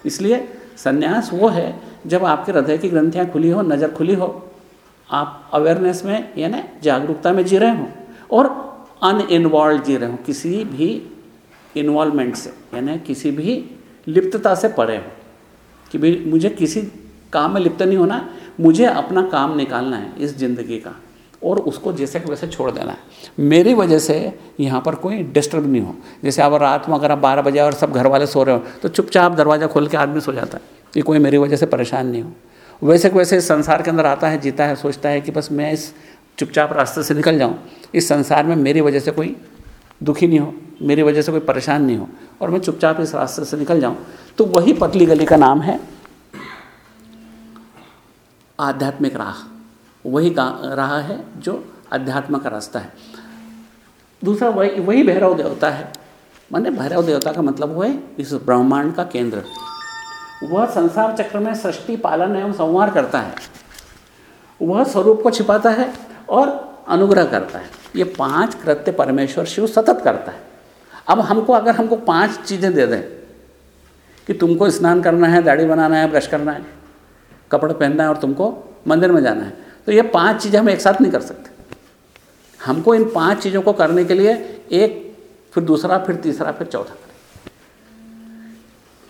इसलिए संन्यास वो है, जब आपके हृदय की ग्रंथियाँ खुली हो, नज़र खुली हो, आप अवेयरनेस में, यानी जागरूकता में जी रहे हो, और अनइन्वॉल्व जी रहे हो, किसी भी इन्वॉल्वमेंट से, यानी किसी भी लिप्तता से परे हो। कि भाई, मुझे किसी काम में लिप्त नहीं होना, मुझे अपना काम निकालना है इस ज़िंदगी का, और उसको जैसे कि वैसे छोड़ देना है। मेरी वजह से यहाँ पर कोई डिस्टर्ब नहीं हो। जैसे अब रात में अगर आप बारह बजे और सब घर वाले सो रहे हो तो चुपचाप दरवाज़ा खोल के आदमी सो जाता है कि कोई मेरी वजह से परेशान नहीं हो। वैसे वैसे संसार के अंदर आता है, जीता है, सोचता है कि बस मैं इस चुपचाप रास्ते से निकल जाऊँ। इस संसार में मेरी वजह से कोई दुखी नहीं हो। मेरी वजह से कोई परेशान नहीं हो और मैं चुपचाप इस रास्ते से निकल जाऊँ। तो वही पतली गली का नाम है आध्यात्मिक राह। वही राह है जो अध्यात्म का रास्ता है। दूसरा वही वही भैरव देवता है। माने भैरव देवता का मतलब वो है इस ब्रह्मांड का केंद्र। वह संसार चक्र में सृष्टि, पालन एवं संहार करता है। वह स्वरूप को छिपाता है और अनुग्रह करता है। ये पाँच कृत्य परमेश्वर शिव सतत करता है। अब हमको, अगर हमको पाँच चीज़ें दे दें कि तुमको स्नान करना है, दाढ़ी बनाना है, ब्रश करना है, कपड़े पहनना है और तुमको मंदिर में जाना है तो ये पाँच चीज़ें हम एक साथ नहीं कर सकते। हमको इन पाँच चीज़ों को करने के लिए एक, फिर दूसरा, फिर तीसरा, फिर चौथा करें।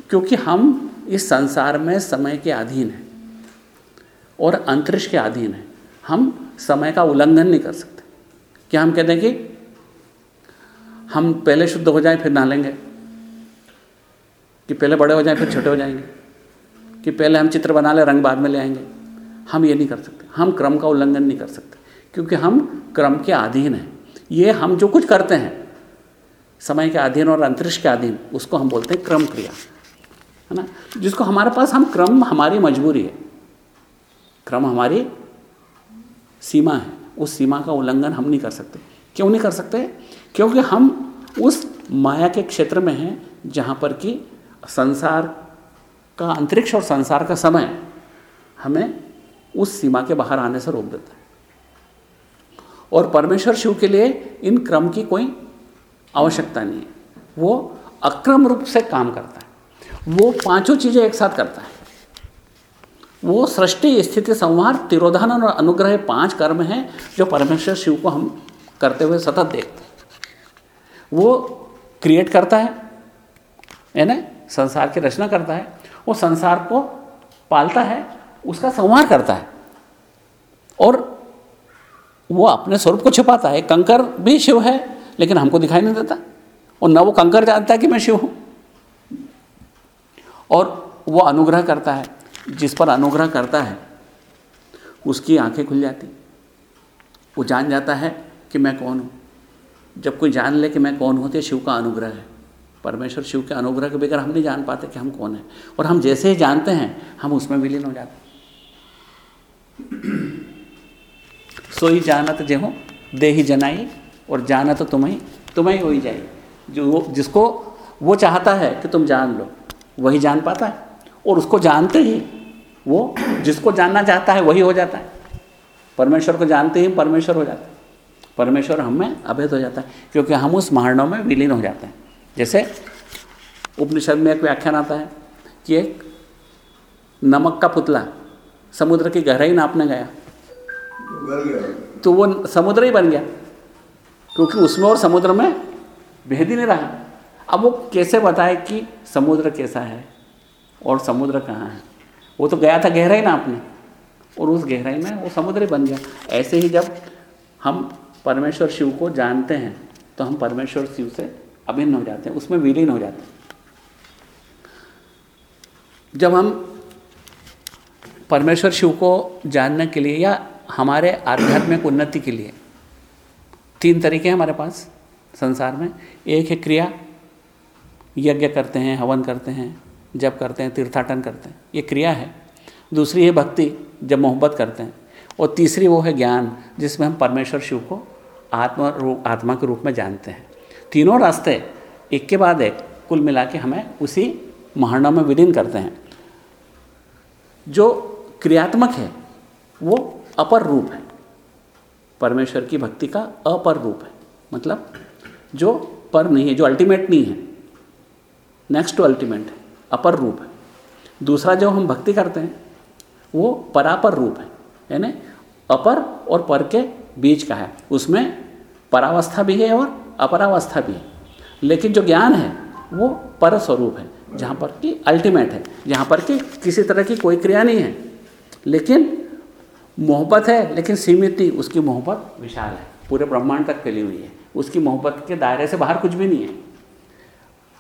क्योंकि हम इस संसार में समय के अधीन हैं और अंतरिक्ष के अधीन हैं। हम समय का उल्लंघन नहीं कर सकते। क्या हम कहते हैं कि हम पहले शुद्ध हो जाएँ, फिर नहा लेंगे कि पहले बड़े हो जाएँ, फिर छोटे हो जाएँगे। कि पहले हम चित्र बना ले, रंग बाद में ले आएँगे। हम ये नहीं कर सकते। हम क्रम का उल्लंघन नहीं कर सकते। क्योंकि हम क्रम के अधीन हैं। ये हम जो कुछ करते हैं, समय के अधीन और अंतरिक्ष के अधीन, उसको हम बोलते हैं क्रम क्रिया। है ना? जिसको हमारे पास, हम क्रम हमारी मजबूरी है। क्रम हमारी सीमा है। उस सीमा का उल्लंघन हम नहीं कर सकते। क्यों नहीं कर सकते? क्योंकि हम उस माया के क्षेत्र में हैं जहाँ पर कि संसार का अंतरिक्ष और संसार का समय हमें उस सीमा के बाहर आने से रोक देता है। और परमेश्वर शिव के लिए इन क्रम की कोई आवश्यकता नहीं है। वो अक्रम रूप से काम करता है। वो पाँचों चीज़ें एक साथ करता है। वो सृष्टि, स्थिति, संहार, तिरोधान और अनुग्रह पाँच कर्म हैं जो परमेश्वर शिव को हम करते हुए सतत देखते हैं। वो क्रिएट करता है है ना? संसार की रचना करता है, वो संसार को पालता है, उसका संहार करता है। और वो अपने स्वरूप को छिपाता है। कंकर भी शिव है, लेकिन हमको दिखाई नहीं देता। और न वो कंकर जानता है कि मैं शिव हूँ। और वो अनुग्रह करता है। जिस पर अनुग्रह करता है, उसकी आँखें खुल जाती। वो जान जाता है कि मैं कौन हूँ। जब कोई जान ले कि मैं कौन हूँ तो शिव का अनुग्रह है। परमेश्वर शिव के अनुग्रह के बगैर हम नहीं जान पाते कि हम कौन हैं। और हम जैसे ही जानते हैं, हम उसमें विलीन हो जाते सोई जानत जेहो दे ही जनाई, और जानत तुम्हें तुम्हें हो ही जाए जो जिसको वो चाहता है कि तुम जान लो, वही जान पाता है। और उसको जानते ही, वो जिसको जानना चाहता है, वही हो जाता है। परमेश्वर को जानते ही परमेश्वर हो जाता है। परमेश्वर हमें अभेद हो जाता है क्योंकि हम उस महारणों में विलीन हो जाते हैं। जैसे उपनिषद में एक व्याख्यान आता है कि एक नमक का पुतला समुद्र की गहराई नापने गया। तो वो समुद्र ही बन गया क्योंकि उसमें और समुद्र में भेद ही नहीं रहा। अब वो कैसे बताए कि समुद्र कैसा है और समुद्र कहाँ है? वो तो गया था गहराई नापने और उस गहराई में वो समुद्र ही बन गया। ऐसे ही जब हम परमेश्वर शिव को जानते हैं तो हम परमेश्वर शिव से अभिन्न हो जाते हैं, उसमें विलीन हो जाते हैं। जब हम परमेश्वर शिव को जानने के लिए या हमारे आध्यात्मिक उन्नति के लिए, तीन तरीके हैं हमारे पास संसार में। एक है क्रिया, यज्ञ करते हैं, हवन करते हैं जब करते हैं, तीर्थाटन करते हैं, ये क्रिया है। दूसरी है भक्ति, जब मोहब्बत करते हैं। और तीसरी वो है ज्ञान, जिसमें हम परमेश्वर शिव को आत्मा रूप आत्मा के रूप में जानते हैं। तीनों रास्ते एक के बाद एक, कुल मिला के हमें उसी महारणा में विलीन करते हैं। जो क्रियात्मक है, वो अपर रूप है। परमेश्वर की भक्ति का अपर रूप है। मतलब जो पर नहीं है, जो अल्टीमेट नहीं है। नेक्स्ट टू अल्टीमेट है, अपर रूप है। दूसरा जो हम भक्ति करते हैं, वो परापर रूप है। यानी अपर और पर के बीच का है। उसमें परावस्था भी है और अपरावस्था भी है। लेकिन जो ज्ञान है, वो पर स्वरूप है, जहाँ पर कि अल्टीमेट है, जहाँ पर कि किसी तरह की कोई क्रिया नहीं है। लेकिन मोहब्बत है, लेकिन सीमित नहीं, उसकी मोहब्बत विशाल है, पूरे ब्रह्मांड तक फैली हुई है। उसकी मोहब्बत के दायरे से बाहर कुछ भी नहीं है।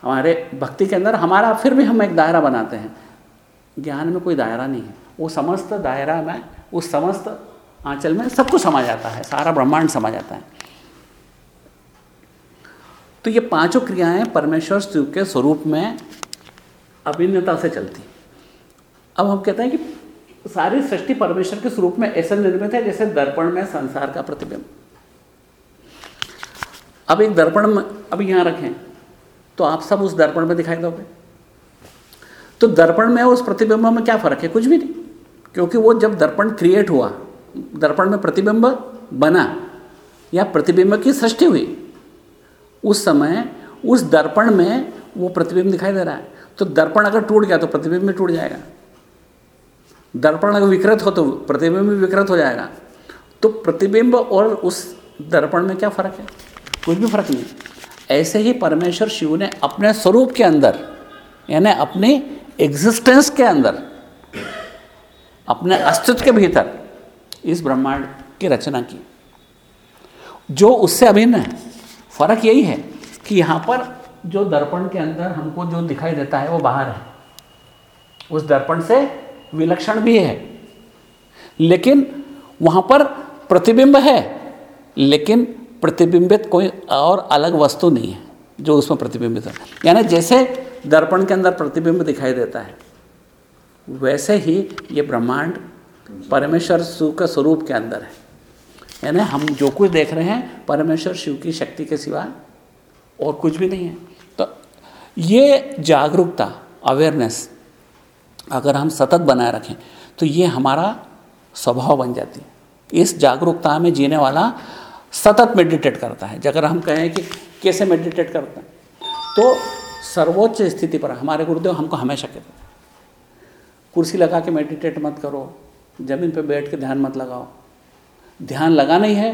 हमारे भक्ति के अंदर हमारा, फिर भी हम एक दायरा बनाते हैं। ज्ञान में कोई दायरा नहीं है। वो समस्त दायरा में उस समस्त आंचल में सब कुछ समा जाता है, सारा ब्रह्मांड समा जाता है। तो ये पाँचों क्रियाएँ परमेश्वर शिव के स्वरूप में अभिन्नता से चलती। अब हम कहते हैं कि सारी सृष्टि परमेश्वर के स्वरूप में ऐसे निर्मित है जैसे दर्पण में संसार का प्रतिबिंब। अब एक दर्पण में, अब यहाँ रखें तो आप सब उस दर्पण में दिखाई दोगे। तो दर्पण में उस प्रतिबिंब में क्या फ़र्क है? कुछ भी नहीं, क्योंकि वो जब दर्पण क्रिएट हुआ दर्पण में प्रतिबिंब बना, या प्रतिबिंब की सृष्टि हुई। उस समय, उस दर्पण में वो प्रतिबिंब दिखाई दे रहा है। तो दर्पण अगर टूट गया तो प्रतिबिंब भी टूट जाएगा। दर्पण अगर विकृत हो तो प्रतिबिंब भी विकृत हो जाएगा। तो प्रतिबिंब और उस दर्पण में क्या फ़र्क है? कुछ भी फ़र्क नहीं। ऐसे ही परमेश्वर शिव ने अपने स्वरूप के अंदर, यानी अपनी एग्जिस्टेंस के अंदर, अपने अस्तित्व के भीतर इस ब्रह्मांड की रचना की। जो उससे अभिन्न है, फ़र्क यही है कि यहाँ पर जो दर्पण के अंदर हमको जो दिखाई देता है, वो बाहर है। उस दर्पण से विलक्षण भी है, लेकिन वहाँ पर प्रतिबिंब है, लेकिन प्रतिबिंबित कोई और अलग वस्तु नहीं है, जो उसमें प्रतिबिंबित है। यानी जैसे दर्पण के अंदर प्रतिबिंब दिखाई देता है, वैसे ही ये ब्रह्मांड परमेश्वर शिव के स्वरूप के अंदर है। यानी हम जो कुछ देख रहे हैं, परमेश्वर शिव की शक्ति के सिवा और कुछ भी नहीं है। तो ये जागरूकता अवेयरनेस अगर हम सतत बनाए रखें तो ये हमारा स्वभाव बन जाती है। इस जागरूकता में जीने वाला सतत मेडिटेट करता है। अगर हम कहें कि कैसे मेडिटेट करता है तो सर्वोच्च स्थिति पर, हमारे गुरुदेव हमको हमेशा कहते हैं, कुर्सी लगा के मेडिटेट मत करो ज़मीन पर बैठ के ध्यान मत लगाओ। ध्यान लगाना ही है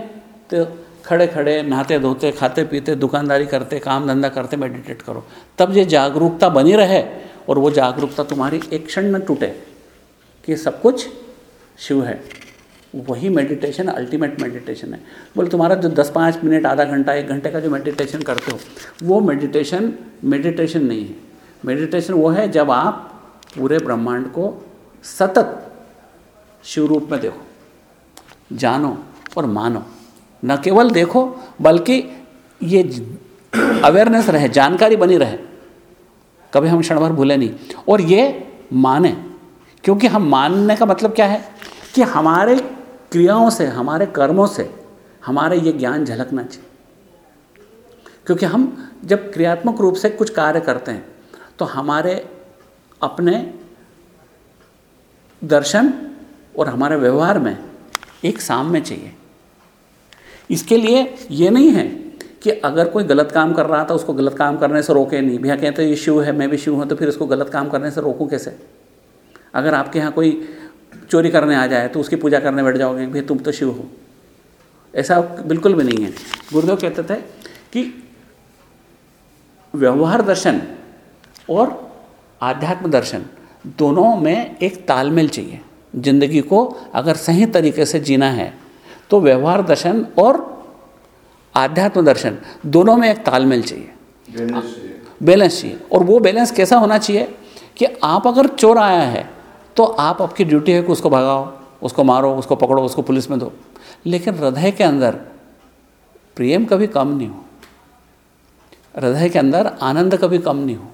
तो खड़े खड़े नहाते धोते, खाते पीते, दुकानदारी करते, काम धंधा करते मेडिटेट करो। तब ये जागरूकता बनी रहे और वो जागरूकता तुम्हारी एक क्षण न टूटे कि सब कुछ शिव है। वही मेडिटेशन अल्टीमेट मेडिटेशन है। बोले, तुम्हारा जो दस पाँच मिनट, आधा घंटा, एक घंटे का जो मेडिटेशन करते हो, वो मेडिटेशन मेडिटेशन नहीं है। मेडिटेशन वो है जब आप पूरे ब्रह्मांड को सतत शिव रूप में देखो। जानो और मानो। न केवल देखो, बल्कि ये अवेयरनेस रहे, जानकारी बनी रहे। कभी हम क्षण भर भूले नहीं। और ये माने। क्योंकि हम मानने का मतलब क्या है? कि हमारे क्रियाओं से, हमारे कर्मों से, हमारे ये ज्ञान झलकना चाहिए। क्योंकि हम जब क्रियात्मक रूप से कुछ कार्य करते हैं तो हमारे अपने दर्शन और हमारे व्यवहार में एक साम्य चाहिए। इसके लिए ये नहीं है कि अगर कोई गलत काम कर रहा था, उसको गलत काम करने से रोके नहीं। भैया कहते ये शिव है, मैं भी शिव हूँ तो फिर इसको गलत काम करने से रोकूँ कैसे? अगर आपके यहाँ कोई चोरी करने आ जाए तो उसकी पूजा करने बैठ जाओगे, भैया, तुम तो शिव हो। ऐसा बिल्कुल भी नहीं है। गुरुदेव कहते थे कि व्यवहार दर्शन और आध्यात्म दर्शन दोनों में एक तालमेल चाहिए। ज़िंदगी को अगर सही तरीके से जीना है तो व्यवहार दर्शन और आध्यात्म दर्शन दोनों में एक तालमेल चाहिए। बैलेंस चाहिए। और वो बैलेंस कैसा होना चाहिए कि आप अगर चोर आया है तो आप आपकी ड्यूटी है कि उसको भगाओ उसको मारो उसको पकड़ो उसको पुलिस में दो। लेकिन हृदय के अंदर प्रेम कभी कम नहीं हो। हृदय के अंदर आनंद कभी कम नहीं हो।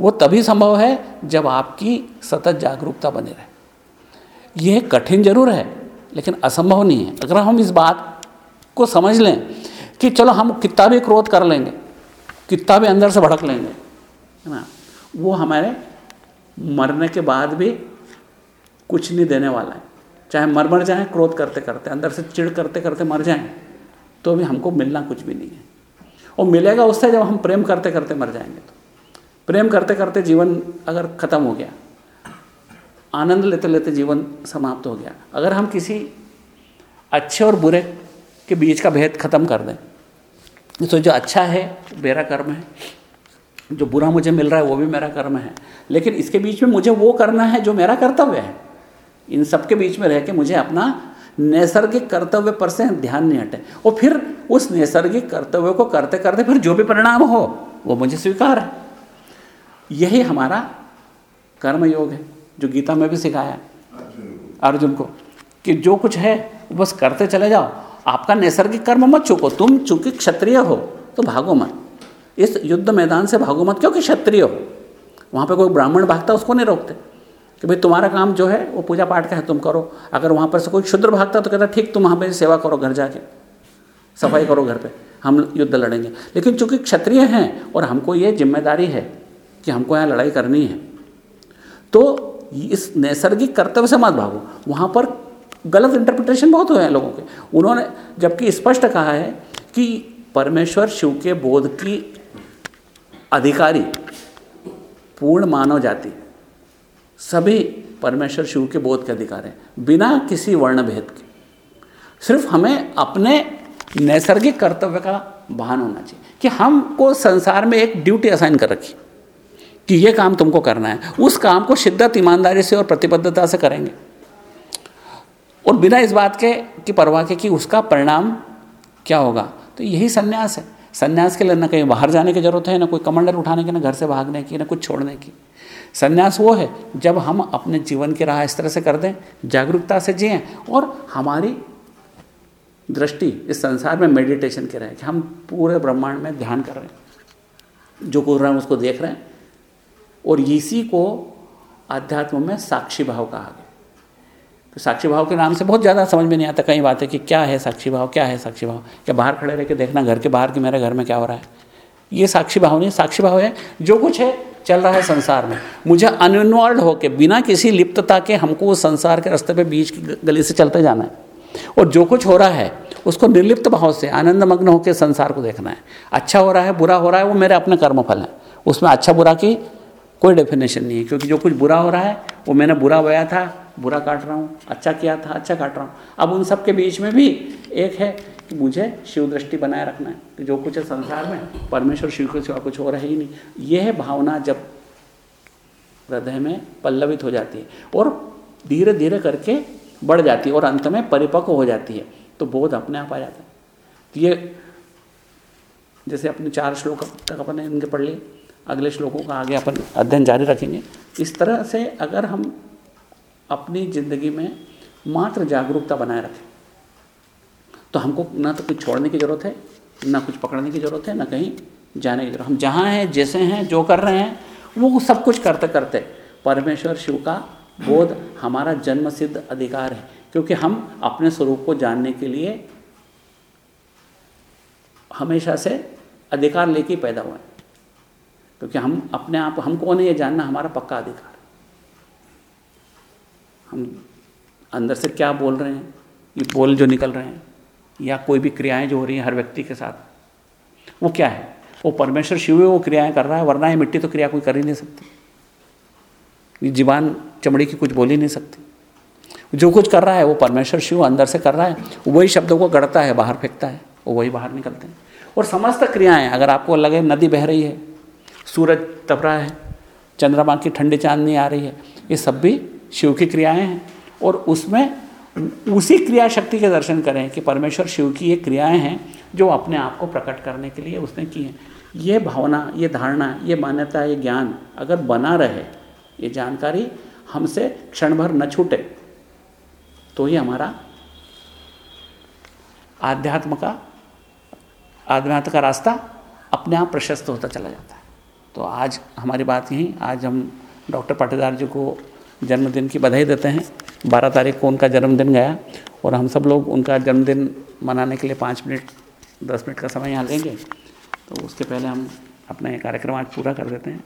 वो तभी संभव है जब आपकी सतत जागरूकता बनी रहे। यह कठिन ज़रूर है, लेकिन असंभव नहीं है। अगर हम इस बात को समझ लें कि चलो हम कितना भी क्रोध कर लेंगे, कितना भी अंदर से भड़क लेंगे, है ना, वो हमारे मरने के बाद भी कुछ नहीं देने वाला है। चाहे मर मर जाएँ, क्रोध करते करते, अंदर से चिड़ करते करते मर जाएँ तो भी हमको मिलना कुछ भी नहीं है। और मिलेगा उससे जब हम प्रेम करते करते मर जाएँगे तो। प्रेम करते करते जीवन अगर ख़त्म हो गया आनंद लेते लेते जीवन समाप्त हो गया। अगर हम किसी अच्छे और बुरे के बीच का भेद खत्म कर दें तो जो अच्छा है, मेरा कर्म है, जो बुरा मुझे मिल रहा है, वो भी मेरा कर्म है। लेकिन इसके बीच में मुझे वो करना है जो मेरा कर्तव्य है। इन सब के बीच में रह के मुझे अपना नैसर्गिक कर्तव्य पर से ध्यान नहीं हटे। और फिर उस नैसर्गिक कर्तव्य को करते करते फिर जो भी परिणाम हो, वो मुझे स्वीकार है। यही हमारा कर्म योग है। जो गीता में भी सिखाया अर्जुन को। कि जो कुछ है बस करते चले जाओ। आपका नैसर्गिक कर्म मत चुको। तुम चूँकि क्षत्रिय हो तो भागो मत। इस युद्ध मैदान से भागो मत क्योंकि क्षत्रिय हो। वहाँ पे कोई ब्राह्मण भागता उसको नहीं रोकते। कि भाई तुम्हारा काम जो है वो पूजा पाठ का है तुम करो। अगर वहाँ पर से कोई क्षुद्र भागता तो कहता ठीक तुम वहाँ पर सेवा करो घर जाके। सफ़ाई करो घर पे। हम युद्ध लड़ेंगे। लेकिन चूँकि क्षत्रिय हैं और हमको ये ज़िम्मेदारी है कि हमको यहाँ लड़ाई करनी है तो इस नैसर्गिक कर्तव्य से मत भागो। वहाँ पर गलत इंटरप्रिटेशन बहुत हुए हैं लोगों के। उन्होंने, जबकि स्पष्ट कहा है कि परमेश्वर शिव के बोध की अधिकारी, पूर्ण मानव जाति, सभी परमेश्वर शिव के बोध के अधिकार हैं, बिना किसी वर्ण भेद के। सिर्फ़ हमें अपने नैसर्गिक कर्तव्य का भान होना चाहिए कि हमको संसार में एक ड्यूटी असाइन कर रखी। कि ये काम तुमको करना है। उस काम को शिद्दत, ईमानदारी से और प्रतिबद्धता से करेंगे। और बिना इस बात के, कि परवाह के कि उसका परिणाम क्या होगा? तो यही संन्यास है। संन्यास के लिए ना कहीं बाहर जाने की ज़रूरत है, ना कोई कमंडल उठाने की, ना घर से भागने की, ना कुछ छोड़ने की। संन्यास वो है, जब हम अपने जीवन की राह इस तरह से कर दें, जागरूकता से जिए, और हमारी दृष्टि इस संसार में मेडिटेशन की रहे, कि हम पूरे ब्रह्मांड में ध्यान कर रहे हैं। जो कर रहे हैं, उसको देख रहे हैं। और इसी को अध्यात्म में साक्षी भाव कहा गया। तो साक्षी भाव के नाम से बहुत ज़्यादा समझ में नहीं आता कई बातें कि क्या है साक्षी भाव, क्या है साक्षी भाव। क्या बाहर खड़े रह के देखना, घर के बाहर कि मेरे घर में क्या हो रहा है। ये साक्षी भाव नहीं, साक्षी भाव है, जो कुछ है, चल रहा है संसार में। मुझे अनइन्वॉल्व होकर बिना किसी लिप्तता के हमको उस संसार के रास्ते पे बीच की गली से चलते जाना है। और जो कुछ हो रहा है, उसको निर्लिप्त भाव से आनंद मग्न होकर संसार को देखना है। अच्छा हो रहा है, बुरा हो रहा है, वो मेरे अपने कर्मफल हैं। उसमें अच्छा बुरा की कोई डेफिनेशन नहीं है, क्योंकि जो कुछ बुरा हो रहा है, वो मैंने बुरा बोया था, बुरा काट रहा हूँ अच्छा किया था अच्छा काट रहा हूँ। अब उन सब के बीच में भी एक है कि मुझे शिव दृष्टि बनाए रखना है, कि जो कुछ है संसार में, परमेश्वर, शिव के सिवा कुछ हो रहा ही नहीं। यह भावना जब हृदय में पल्लवित हो जाती है और धीरे धीरे करके बढ़ जाती है और अंत में परिपक्व हो जाती है तो बोध अपने आप आ जाता है। तो ये जैसे अपने चार श्लोक तक अपने इनके पढ़ लिए। अगले श्लोकों का आगे अपन अध्ययन जारी रखेंगे। इस तरह से अगर हम अपनी ज़िंदगी में मात्र जागरूकता बनाए रखें तो हमको ना तो कुछ छोड़ने की ज़रूरत है, ना कुछ पकड़ने की ज़रूरत है, ना कहीं जाने की ज़रूरत हम जहाँ हैं, जैसे हैं, जो कर रहे हैं, वो सब कुछ करते करते परमेश्वर शिव का बोध हमारा जन्म सिद्ध अधिकार है, क्योंकि हम अपने स्वरूप को जानने के लिए हमेशा से अधिकार लेके पैदा हुए क्योंकि हम अपने आप हमको नहीं ये जानना हमारा पक्का अधिकार। हम अंदर से क्या बोल रहे हैं, ये बोल जो निकल रहे हैं, या कोई भी क्रियाएँ जो हो रही हैं हर व्यक्ति के साथ, वो क्या है? वो परमेश्वर शिव वो क्रियाएँ कर रहा है, वरना ये मिट्टी तो क्रिया कोई कर ही नहीं सकती। ये जीवान चमड़ी की कुछ बोल ही नहीं सकती। जो कुछ कर रहा है, वो परमेश्वर शिव अंदर से कर रहा है, वही शब्दों को गढ़ता है, बाहर फेंकता है, वो वही बाहर निकलते हैं। और समस्त क्रियाएँ, अगर आपको लगे नदी बह रही है सूरज तप रहा है, चंद्रमा की ठंडी चांदनी आ रही है, ये सब भी शिव की क्रियाएँ हैं। और उसमें उसी क्रिया शक्ति के दर्शन करें कि परमेश्वर शिव की ये क्रियाएँ हैं जो अपने आप को प्रकट करने के लिए उसने की हैं। ये भावना, ये धारणा, ये मान्यता, ये ज्ञान अगर बना रहे, ये जानकारी हमसे क्षण भर न छूटे तो ये हमारा आध्यात्म का आध्यात्म का रास्ता अपने आप प्रशस्त होता चला जाता है। तो आज हमारी बात यहीं। आज हम डॉक्टर पाटीदार जी को जन्मदिन की बधाई देते हैं। बारह तारीख को उनका जन्मदिन गया और हम सब लोग उनका जन्मदिन मनाने के लिए पाँच मिनट, दस मिनट का समय यहाँ लेंगे। तो उसके पहले हम अपना ये कार्यक्रम आज पूरा कर देते हैं।